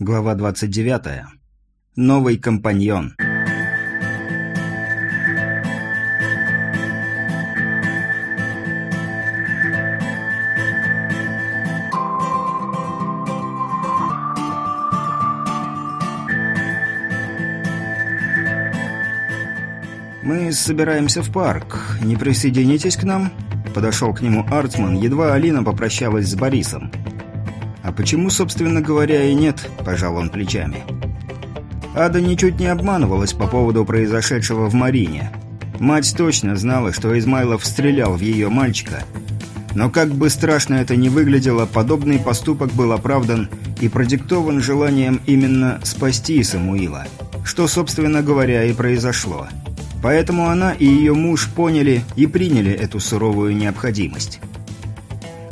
Глава 29. Новый компаньон. «Мы собираемся в парк. Не присоединитесь к нам?» Подошел к нему Арцман, едва Алина попрощалась с Борисом. «А почему, собственно говоря, и нет?» – пожал он плечами. Ада ничуть не обманывалась по поводу произошедшего в Марине. Мать точно знала, что Измайлов стрелял в ее мальчика. Но как бы страшно это ни выглядело, подобный поступок был оправдан и продиктован желанием именно спасти Самуила. Что, собственно говоря, и произошло. Поэтому она и ее муж поняли и приняли эту суровую необходимость.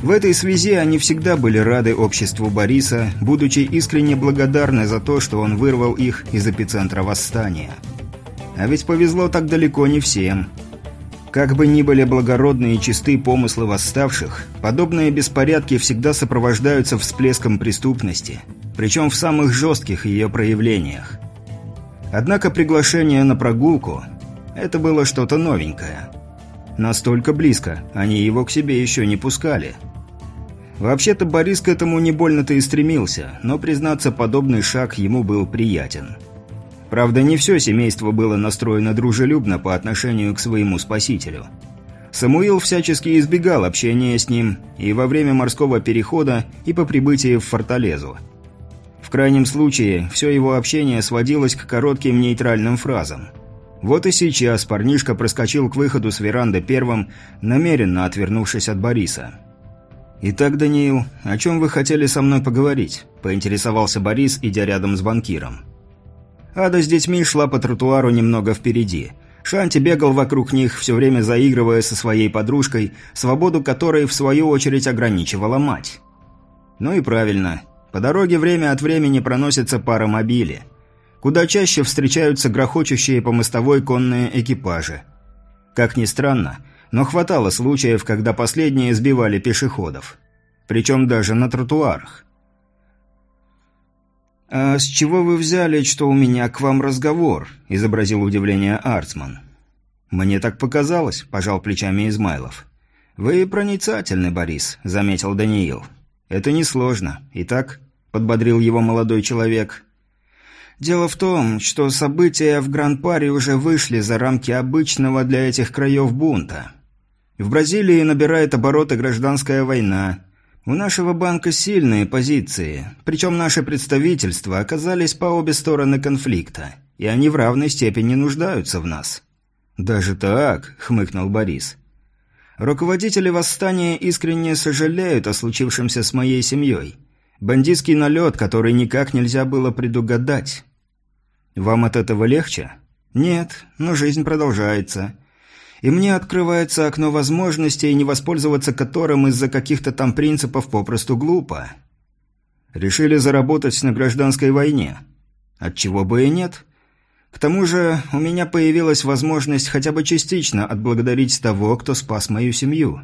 В этой связи они всегда были рады обществу Бориса, будучи искренне благодарны за то, что он вырвал их из эпицентра восстания. А ведь повезло так далеко не всем. Как бы ни были благородные и чисты помыслы восставших, подобные беспорядки всегда сопровождаются всплеском преступности, причем в самых жестких ее проявлениях. Однако приглашение на прогулку – это было что-то новенькое. Настолько близко, они его к себе еще не пускали – Вообще-то Борис к этому не больно-то и стремился, но, признаться, подобный шаг ему был приятен. Правда, не все семейство было настроено дружелюбно по отношению к своему спасителю. Самуил всячески избегал общения с ним и во время морского перехода, и по прибытии в Форталезу. В крайнем случае, все его общение сводилось к коротким нейтральным фразам. Вот и сейчас парнишка проскочил к выходу с веранды первым, намеренно отвернувшись от Бориса. «Итак, Даниил, о чем вы хотели со мной поговорить?» – поинтересовался Борис, идя рядом с банкиром. Ада с детьми шла по тротуару немного впереди. Шанти бегал вокруг них, все время заигрывая со своей подружкой, свободу которой, в свою очередь, ограничивала мать. Ну и правильно. По дороге время от времени проносятся паромобили. Куда чаще встречаются грохочущие по мостовой конные экипажи. Как ни странно, но хватало случаев, когда последние сбивали пешеходов. Причем даже на тротуарах. «А с чего вы взяли, что у меня к вам разговор?» – изобразил удивление Арцман. «Мне так показалось», – пожал плечами Измайлов. «Вы проницательны, Борис», – заметил Даниил. «Это несложно. Итак», – подбодрил его молодой человек. «Дело в том, что события в Гран-Паре уже вышли за рамки обычного для этих краев бунта. В Бразилии набирает обороты гражданская война. У нашего банка сильные позиции, причем наши представительства оказались по обе стороны конфликта, и они в равной степени нуждаются в нас». «Даже так?» – хмыкнул Борис. «Руководители восстания искренне сожалеют о случившемся с моей семьей. Бандитский налет, который никак нельзя было предугадать. Вам от этого легче? Нет, но жизнь продолжается и мне открывается окно возможностей, не воспользоваться которым из-за каких-то там принципов попросту глупо. Решили заработать на гражданской войне. Отчего бы и нет. К тому же у меня появилась возможность хотя бы частично отблагодарить того, кто спас мою семью.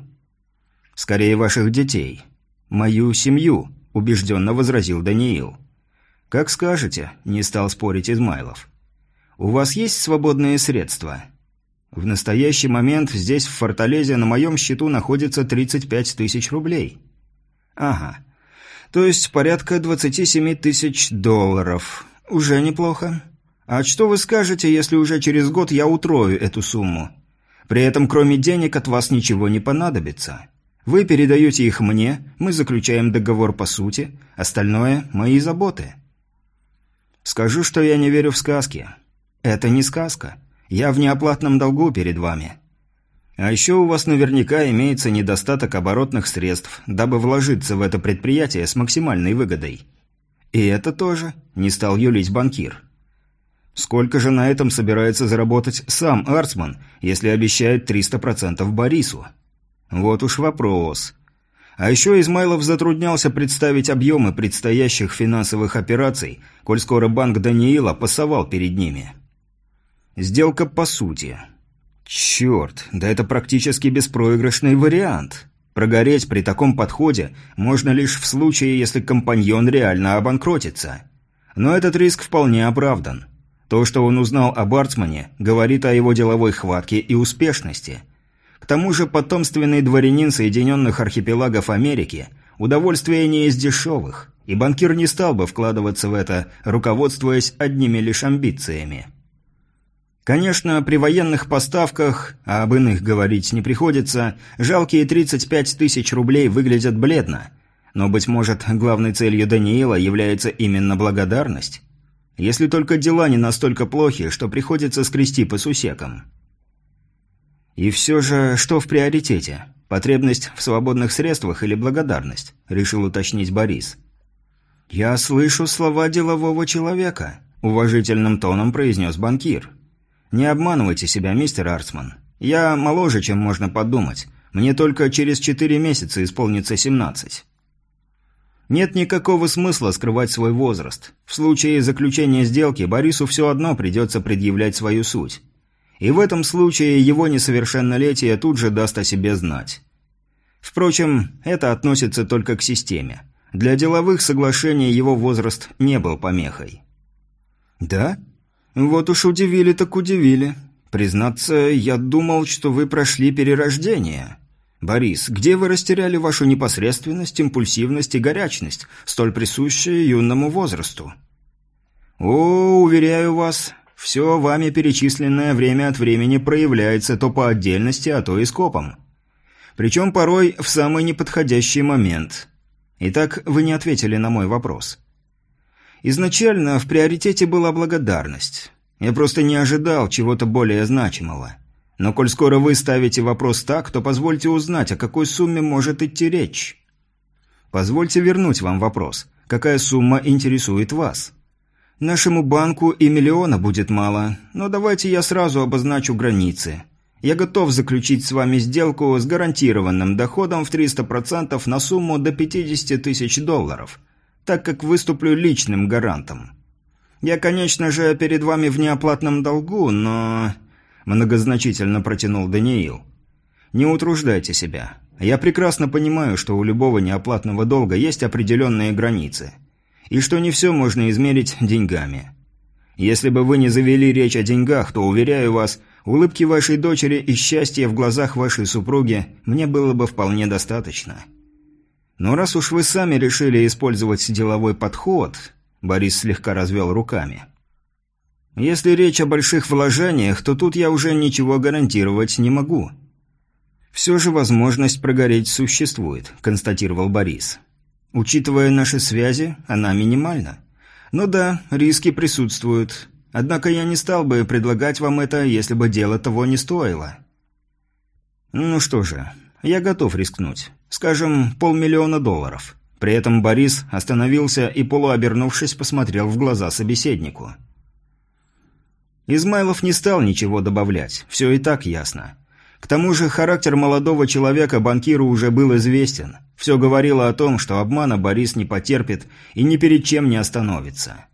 Скорее, ваших детей. Мою семью, убежденно возразил Даниил. Как скажете, не стал спорить Измайлов. У вас есть свободные средства? В настоящий момент здесь, в Форталезе, на моем счету находится 35 тысяч рублей. Ага. То есть порядка 27 тысяч долларов. Уже неплохо. А что вы скажете, если уже через год я утрою эту сумму? При этом, кроме денег, от вас ничего не понадобится. Вы передаете их мне, мы заключаем договор по сути, остальное – мои заботы. Скажу, что я не верю в сказки. Это не сказка. Я в неоплатном долгу перед вами. А еще у вас наверняка имеется недостаток оборотных средств, дабы вложиться в это предприятие с максимальной выгодой. И это тоже, не стал юлить банкир. Сколько же на этом собирается заработать сам Арцман, если обещает 300% Борису? Вот уж вопрос. А еще Измайлов затруднялся представить объемы предстоящих финансовых операций, коль скоро банк Даниила пасовал перед ними. Сделка по сути. Черт, да это практически беспроигрышный вариант. Прогореть при таком подходе можно лишь в случае, если компаньон реально обанкротится. Но этот риск вполне оправдан. То, что он узнал об Арцмане, говорит о его деловой хватке и успешности. К тому же потомственный дворянин Соединенных Архипелагов Америки – удовольствие не из дешевых, и банкир не стал бы вкладываться в это, руководствуясь одними лишь амбициями. Конечно, при военных поставках, а об иных говорить не приходится, жалкие 35 тысяч рублей выглядят бледно. Но, быть может, главной целью Даниила является именно благодарность? Если только дела не настолько плохи, что приходится скрести по сусекам. И все же, что в приоритете? Потребность в свободных средствах или благодарность? Решил уточнить Борис. «Я слышу слова делового человека», – уважительным тоном произнес банкир. «Не обманывайте себя, мистер Арцман. Я моложе, чем можно подумать. Мне только через четыре месяца исполнится семнадцать». Нет никакого смысла скрывать свой возраст. В случае заключения сделки Борису все одно придется предъявлять свою суть. И в этом случае его несовершеннолетие тут же даст о себе знать. Впрочем, это относится только к системе. Для деловых соглашений его возраст не был помехой. «Да?» «Вот уж удивили так удивили. Признаться, я думал, что вы прошли перерождение. Борис, где вы растеряли вашу непосредственность, импульсивность и горячность, столь присущие юному возрасту?» «О, уверяю вас, все вами перечисленное время от времени проявляется то по отдельности, а то и скопом. Причем порой в самый неподходящий момент. Итак, вы не ответили на мой вопрос». Изначально в приоритете была благодарность. Я просто не ожидал чего-то более значимого. Но коль скоро вы ставите вопрос так, то позвольте узнать, о какой сумме может идти речь. Позвольте вернуть вам вопрос. Какая сумма интересует вас? Нашему банку и миллиона будет мало, но давайте я сразу обозначу границы. Я готов заключить с вами сделку с гарантированным доходом в 300% на сумму до 50 тысяч долларов – так как выступлю личным гарантом. Я, конечно же, перед вами в неоплатном долгу, но...» Многозначительно протянул Даниил. «Не утруждайте себя. Я прекрасно понимаю, что у любого неоплатного долга есть определенные границы. И что не все можно измерить деньгами. Если бы вы не завели речь о деньгах, то, уверяю вас, улыбки вашей дочери и счастья в глазах вашей супруги мне было бы вполне достаточно». Но раз уж вы сами решили использовать деловой подход, Борис слегка развел руками. Если речь о больших вложениях, то тут я уже ничего гарантировать не могу. Все же возможность прогореть существует, констатировал Борис. Учитывая наши связи, она минимальна. Ну да, риски присутствуют. Однако я не стал бы предлагать вам это, если бы дело того не стоило. Ну что же, я готов рискнуть. Скажем, полмиллиона долларов. При этом Борис остановился и, полуобернувшись, посмотрел в глаза собеседнику. Измайлов не стал ничего добавлять, все и так ясно. К тому же характер молодого человека банкиру уже был известен. Все говорило о том, что обмана Борис не потерпит и ни перед чем не остановится.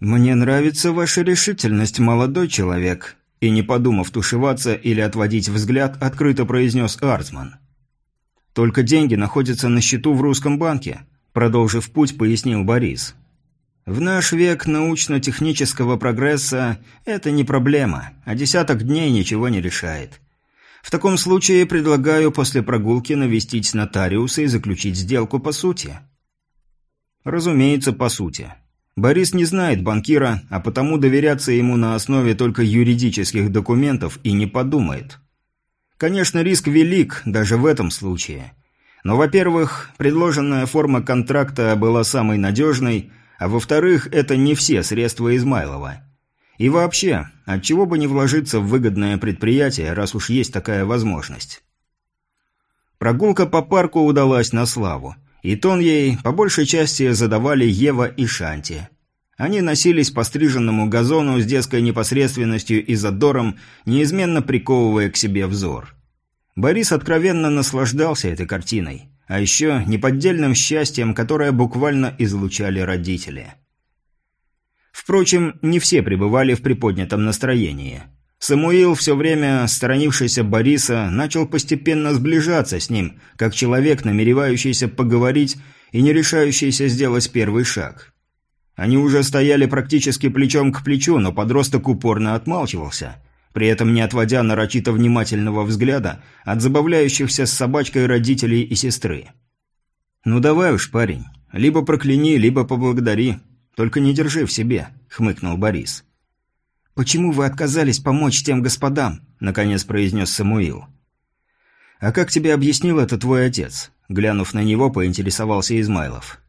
«Мне нравится ваша решительность, молодой человек», и не подумав тушеваться или отводить взгляд, открыто произнес Арцман. Только деньги находятся на счету в русском банке, продолжив путь, пояснил Борис. В наш век научно-технического прогресса это не проблема, а десяток дней ничего не решает. В таком случае предлагаю после прогулки навестить нотариуса и заключить сделку по сути. Разумеется, по сути. Борис не знает банкира, а потому доверяться ему на основе только юридических документов и не подумает. Конечно, риск велик даже в этом случае. Но, во-первых, предложенная форма контракта была самой надежной, а во-вторых, это не все средства Измайлова. И вообще, отчего бы не вложиться в выгодное предприятие, раз уж есть такая возможность. Прогулка по парку удалась на славу, и тон ей по большей части задавали Ева и Шанти. Они носились по стриженному газону с детской непосредственностью и задором, неизменно приковывая к себе взор. Борис откровенно наслаждался этой картиной, а еще неподдельным счастьем, которое буквально излучали родители. Впрочем, не все пребывали в приподнятом настроении. Самуил, все время сторонившийся Бориса, начал постепенно сближаться с ним, как человек, намеревающийся поговорить и не решающийся сделать первый шаг – Они уже стояли практически плечом к плечу, но подросток упорно отмалчивался, при этом не отводя нарочито внимательного взгляда от забавляющихся с собачкой родителей и сестры. «Ну давай уж, парень, либо прокляни, либо поблагодари, только не держи в себе», — хмыкнул Борис. «Почему вы отказались помочь тем господам?» – наконец произнес Самуил. «А как тебе объяснил это твой отец?» Глянув на него, поинтересовался Измайлов.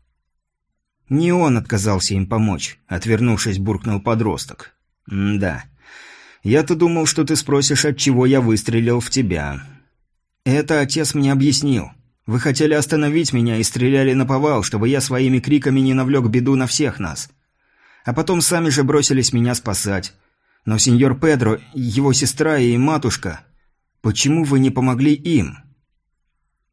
«Не он отказался им помочь», – отвернувшись, буркнул подросток. «Да. Я-то думал, что ты спросишь, от чего я выстрелил в тебя». «Это отец мне объяснил. Вы хотели остановить меня и стреляли на повал, чтобы я своими криками не навлек беду на всех нас. А потом сами же бросились меня спасать. Но сеньор Педро, его сестра и матушка, почему вы не помогли им?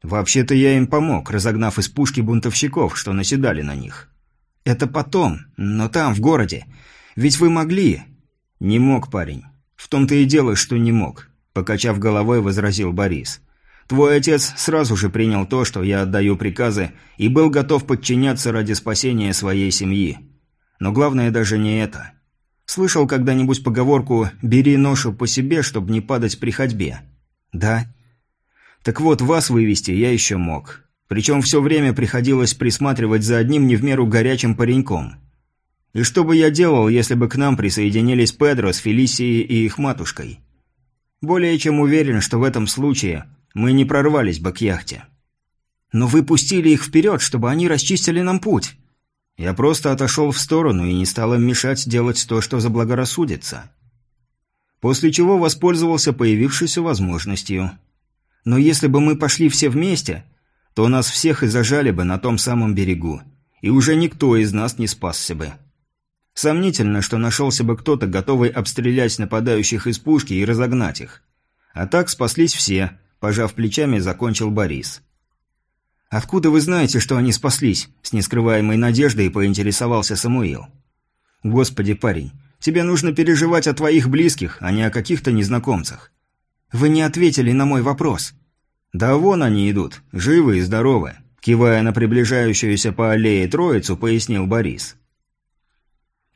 Вообще-то я им помог, разогнав из пушки бунтовщиков, что наседали на них. Это потом, но там, в городе. Ведь вы могли. Не мог, парень. В том-то и дело, что не мог, покачав головой, возразил Борис. Твой отец сразу же принял то, что я отдаю приказы, и был готов подчиняться ради спасения своей семьи. Но главное даже не это. Слышал когда-нибудь поговорку «бери ношу по себе, чтобы не падать при ходьбе»? Да. Так вот, вас вывести я еще мог. Причем все время приходилось присматривать за одним не в меру горячим пареньком. И что бы я делал, если бы к нам присоединились Педро с Фелисией и их матушкой? Более чем уверен, что в этом случае мы не прорвались бы к яхте. Но вы пустили их вперед, чтобы они расчистили нам путь. Я просто отошел в сторону и не стал им мешать делать то, что заблагорассудится. После чего воспользовался появившейся возможностью. Но если бы мы пошли все вместе, то нас всех и зажали бы на том самом берегу, и уже никто из нас не спасся бы. Сомнительно, что нашелся бы кто-то, готовый обстрелять нападающих из пушки и разогнать их. А так спаслись все, пожав плечами, закончил Борис. «Откуда вы знаете, что они спаслись?» – с нескрываемой надеждой поинтересовался Самуил. «Господи, парень, тебе нужно переживать о твоих близких, а не о каких-то незнакомцах». «Вы не ответили на мой вопрос». «Да вон они идут, живы и здоровы», – кивая на приближающуюся по аллее троицу, пояснил Борис.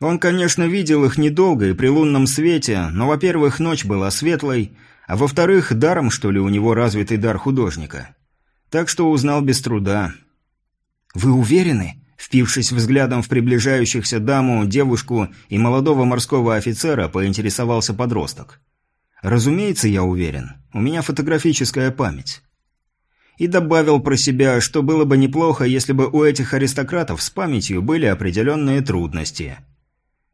Он, конечно, видел их недолго и при лунном свете, но, во-первых, ночь была светлой, а во-вторых, даром, что ли, у него развитый дар художника. Так что узнал без труда. «Вы уверены?» Впившись взглядом в приближающихся даму, девушку и молодого морского офицера, поинтересовался подросток. «Разумеется, я уверен. У меня фотографическая память». И добавил про себя, что было бы неплохо, если бы у этих аристократов с памятью были определенные трудности.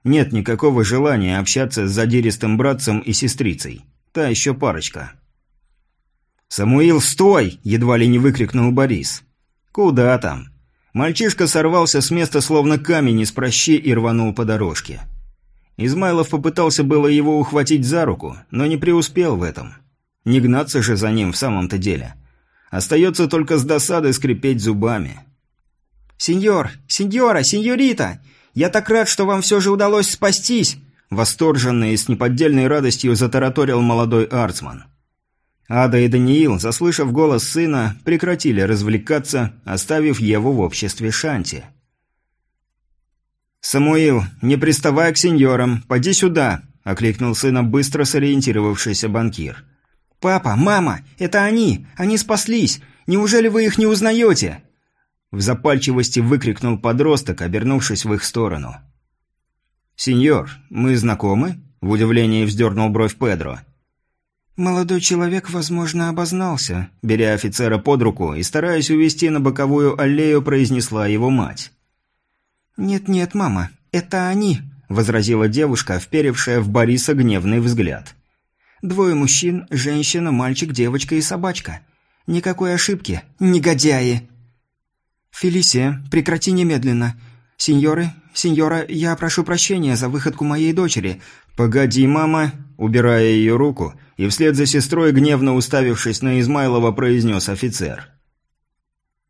Нет никакого желания общаться с задиристым братцем и сестрицей. Та еще парочка. «Самуил, стой!» – едва ли не выкрикнул Борис. «Куда там?» Мальчишка сорвался с места, словно камень из прощи, и рванул по дорожке. Измайлов попытался было его ухватить за руку, но не преуспел в этом. Не гнаться же за ним в самом-то деле. Остается только с досады скрипеть зубами. «Сеньор! Сеньора! Сеньорита! Я так рад, что вам все же удалось спастись!» Восторженно и с неподдельной радостью затараторил молодой арцман. Ада и Даниил, заслышав голос сына, прекратили развлекаться, оставив Еву в обществе Шанти. «Самуил, не приставай к сеньорам, поди сюда!» – окликнул сына быстро сориентировавшийся банкир. «Папа, мама, это они! Они спаслись! Неужели вы их не узнаете?» В запальчивости выкрикнул подросток, обернувшись в их сторону. «Сеньор, мы знакомы?» – в удивлении вздернул бровь Педро. Молодой человек, возможно, обознался, беря офицера под руку и стараясь увести на боковую аллею, произнесла его мать. «Нет-нет, мама, это они», – возразила девушка, вперевшая в Бориса гневный взгляд. «Двое мужчин, женщина, мальчик, девочка и собачка. Никакой ошибки, негодяи!» «Фелисия, прекрати немедленно. Сеньоры, сеньора, я прошу прощения за выходку моей дочери». «Погоди, мама!» Убирая ее руку, и вслед за сестрой, гневно уставившись на Измайлова, произнес офицер.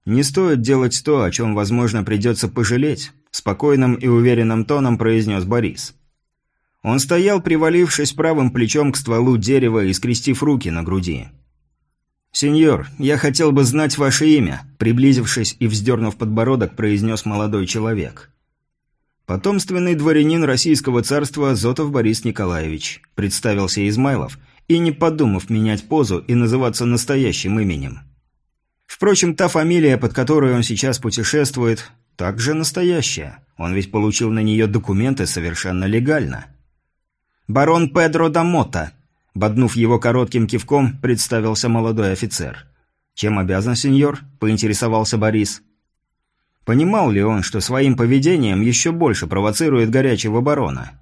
«Не стоит делать то, о чем, возможно, придется пожалеть», спокойным и уверенным тоном произнес Борис. Он стоял, привалившись правым плечом к стволу дерева и скрестив руки на груди. «Сеньор, я хотел бы знать ваше имя», приблизившись и вздернув подбородок, произнес молодой человек. Потомственный дворянин Российского царства Зотов Борис Николаевич, представился Измайлов, и не подумав менять позу и называться настоящим именем. Впрочем, та фамилия, под которой он сейчас путешествует, также настоящая. Он ведь получил на нее документы совершенно легально. «Барон Педро Дамота», — боднув его коротким кивком, представился молодой офицер. «Чем обязан, сеньор?» — поинтересовался Борис. Понимал ли он, что своим поведением еще больше провоцирует горячего барона?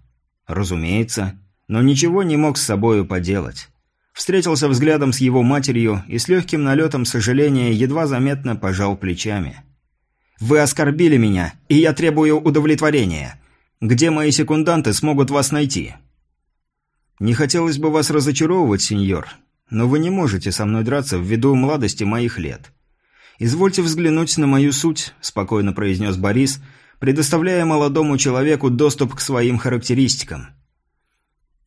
Разумеется, но ничего не мог с собою поделать. Встретился взглядом с его матерью и с легким налетом сожаления едва заметно пожал плечами. «Вы оскорбили меня, и я требую удовлетворения. Где мои секунданты смогут вас найти?» «Не хотелось бы вас разочаровывать, сеньор, но вы не можете со мной драться ввиду младости моих лет. Извольте взглянуть на мою суть», – спокойно произнес Борис, предоставляя молодому человеку доступ к своим характеристикам.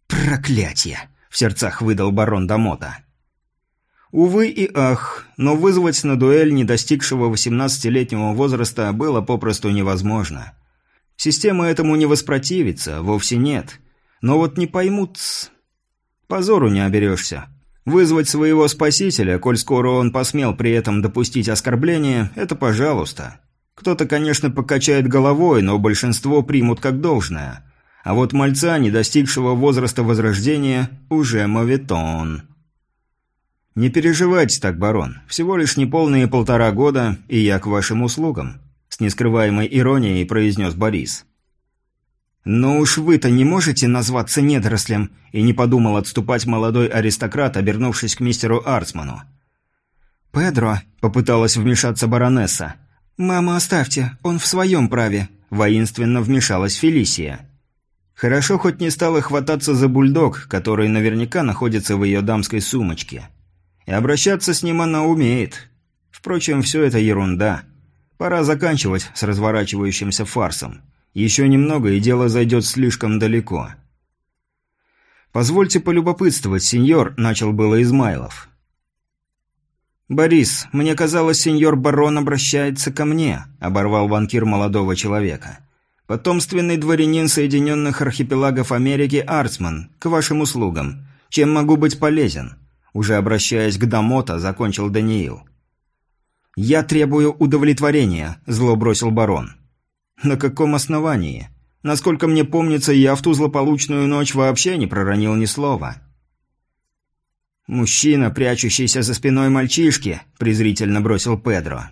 «Проклятие!» – в сердцах выдал барон Дамота. Увы и ах, но вызвать на дуэль не достигшего 18-летнего возраста было попросту невозможно. Система этому не воспротивится, вовсе нет. Но вот не поймут... Позору не оберешься. Вызвать своего спасителя, коль скоро он посмел при этом допустить оскорбление, это пожалуйста. Кто-то, конечно, покачает головой, но большинство примут как должное. А вот мальца, не достигшего возраста возрождения, уже моветон. «Не переживайте так, барон. Всего лишь неполные полтора года, и я к вашим услугам», – с нескрываемой иронией произнес Борис. «Но уж вы-то не можете назваться недорослем», – и не подумал отступать молодой аристократ, обернувшись к мистеру Арцману. «Педро», – попыталась вмешаться баронесса. «Мама, оставьте, он в своем праве», – воинственно вмешалась Фелисия. Хорошо хоть не стала хвататься за бульдог, который наверняка находится в ее дамской сумочке. И обращаться с ним она умеет. Впрочем, все это ерунда. Пора заканчивать с разворачивающимся фарсом. Еще немного, и дело зайдет слишком далеко. «Позвольте полюбопытствовать, сеньор», – начал было Измайлов. «Борис, мне казалось, сеньор барон обращается ко мне», – оборвал банкир молодого человека. Потомственный дворянин Соединенных Архипелагов Америки Арцман, к вашим услугам. Чем могу быть полезен?» Уже обращаясь к Дамота, закончил Даниил. «Я требую удовлетворения», – зло бросил барон. «На каком основании? Насколько мне помнится, я в ту злополучную ночь вообще не проронил ни слова». «Мужчина, прячущийся за спиной мальчишки», – презрительно бросил Педро.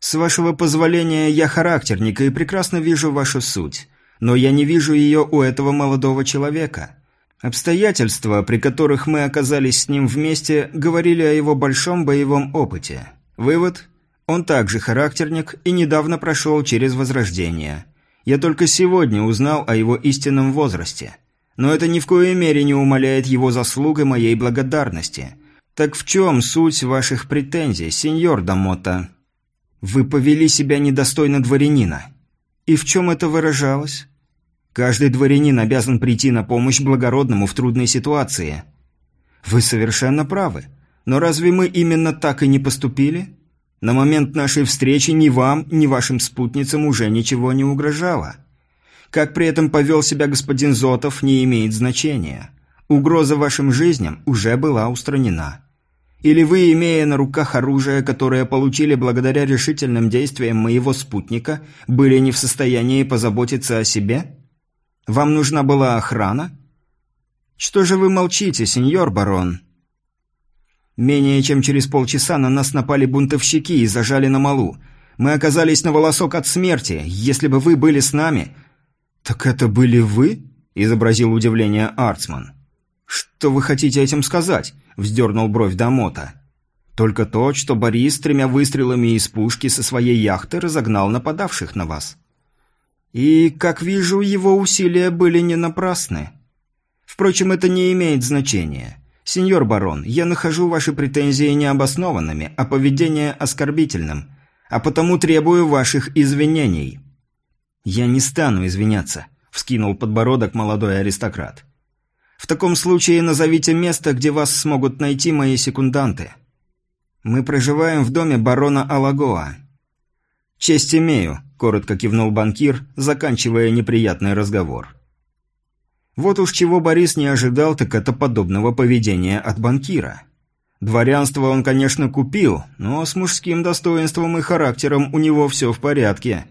«С вашего позволения, я характерник и прекрасно вижу вашу суть. Но я не вижу ее у этого молодого человека. Обстоятельства, при которых мы оказались с ним вместе, говорили о его большом боевом опыте. Вывод – он также характерник и недавно прошел через возрождение. Я только сегодня узнал о его истинном возрасте. Но это ни в коей мере не умаляет его заслуг и моей благодарности. Так в чем суть ваших претензий, сеньор Дамота?» Вы повели себя недостойно дворянина. И в чем это выражалось? Каждый дворянин обязан прийти на помощь благородному в трудной ситуации. Вы совершенно правы. Но разве мы именно так и не поступили? На момент нашей встречи ни вам, ни вашим спутницам уже ничего не угрожало. Как при этом повел себя господин Зотов, не имеет значения. Угроза вашим жизням уже была устранена. Или вы, имея на руках оружие, которое получили благодаря решительным действиям моего спутника, были не в состоянии позаботиться о себе? Вам нужна была охрана? Что же вы молчите, сеньор барон? Менее чем через полчаса на нас напали бунтовщики и зажали на малу. Мы оказались на волосок от смерти. Если бы вы были с нами... Так это были вы? изобразил удивление Арцман. Что вы хотите этим сказать? – вздернул бровь Дамота. «Только то, что Борис тремя выстрелами из пушки со своей яхты разогнал нападавших на вас. И, как вижу, его усилия были не напрасны. Впрочем, это не имеет значения. Сеньор барон, я нахожу ваши претензии необоснованными, а поведение оскорбительным, а потому требую ваших извинений». «Я не стану извиняться», – вскинул подбородок молодой аристократ. В таком случае назовите место, где вас смогут найти мои секунданты. Мы проживаем в доме барона Алагоа. Честь имею, – коротко кивнул банкир, заканчивая неприятный разговор. Вот уж чего Борис не ожидал, так это подобного поведения от банкира. Дворянство он, конечно, купил, но с мужским достоинством и характером у него все в порядке.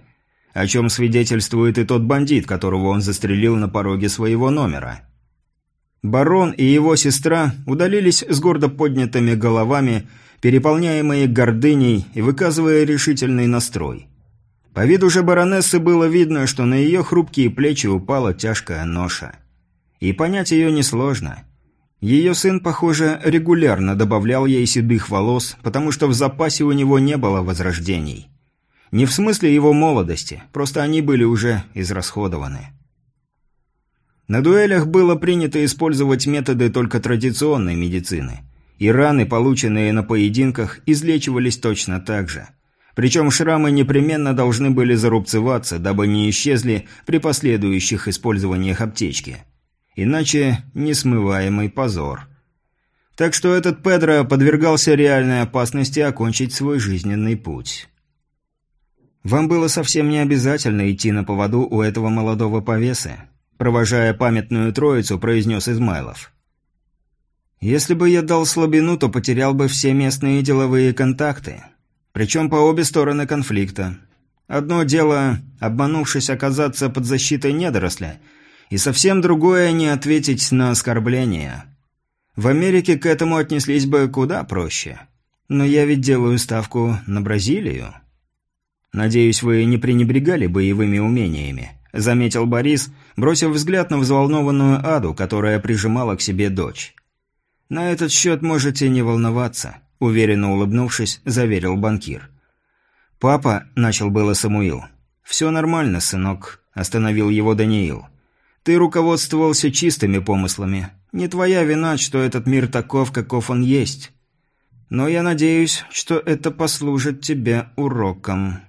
О чем свидетельствует и тот бандит, которого он застрелил на пороге своего номера. Барон и его сестра удалились с гордо поднятыми головами, переполняемые гордыней и выказывая решительный настрой. По виду же баронессы было видно, что на ее хрупкие плечи упала тяжкая ноша. И понять ее несложно. Ее сын, похоже, регулярно добавлял ей седых волос, потому что в запасе у него не было возрождений. Не в смысле его молодости, просто они были уже израсходованы. На дуэлях было принято использовать методы только традиционной медицины, и раны, полученные на поединках, излечивались точно так же. Причем шрамы непременно должны были зарубцеваться, дабы не исчезли при последующих использованиях аптечки – Иначе несмываемый позор. Так что этот Педро подвергался реальной опасности окончить свой жизненный путь. «Вам было совсем не обязательно идти на поводу у этого молодого повесы», провожая памятную троицу, произнес Измайлов. «Если бы я дал слабину, то потерял бы все местные деловые контакты. Причем по обе стороны конфликта. Одно дело, обманувшись оказаться под защитой недоросля – и совсем другое не ответить на оскорбление. В Америке к этому отнеслись бы куда проще. Но я ведь делаю ставку на Бразилию. Надеюсь, вы не пренебрегали боевыми умениями, заметил Борис, бросив взгляд на взволнованную Аду, которая прижимала к себе дочь. На этот счет можете не волноваться, уверенно улыбнувшись, заверил банкир. Папа, начал было Самуил. Все нормально, сынок, остановил его Даниил. Ты руководствовался чистыми помыслами. Не твоя вина, что этот мир таков, каков он есть. Но я надеюсь, что это послужит тебе уроком».